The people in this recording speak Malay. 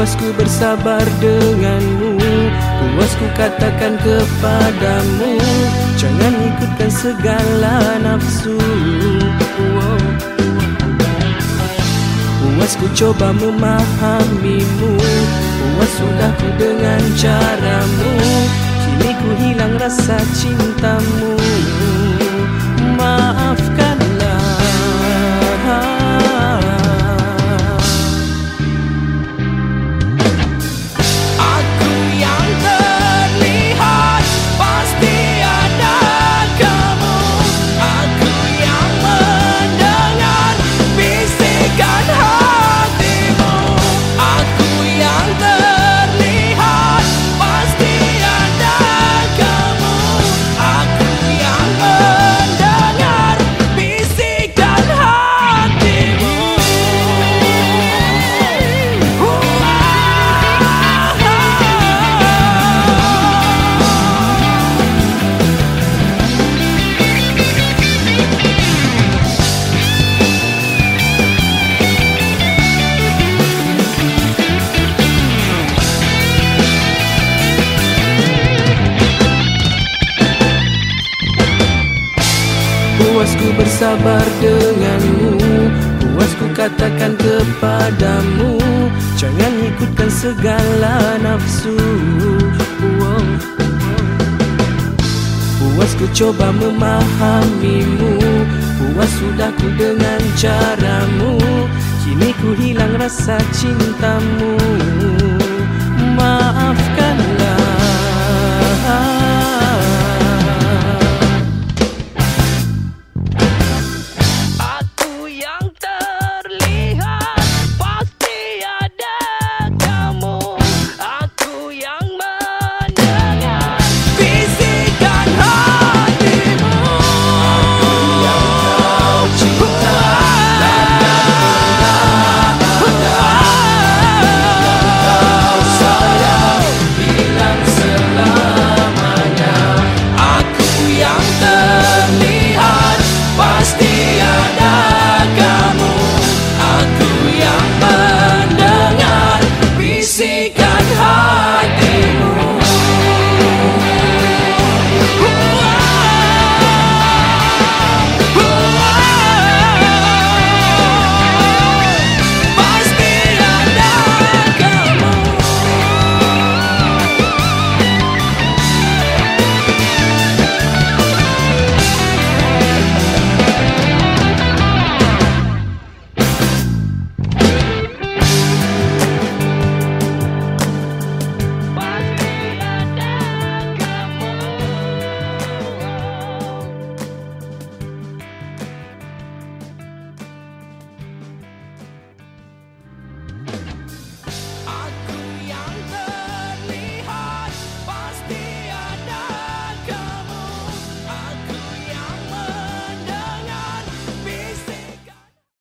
Puas ku bersabar denganmu. Puas ku katakan kepadamu Jangan ikutkan segala nafsu. Puas ku coba memahamimu. Puas sudah ku dengan caramu. Kini ku hilang rasa cintamu Bersabar denganmu. Puas ku katakan kepadamu Jangan ikutkan segala nafsu. Puas ku coba memahamimu. Puas sudah ku dengan caramu. Kini ku hilang rasa cintamu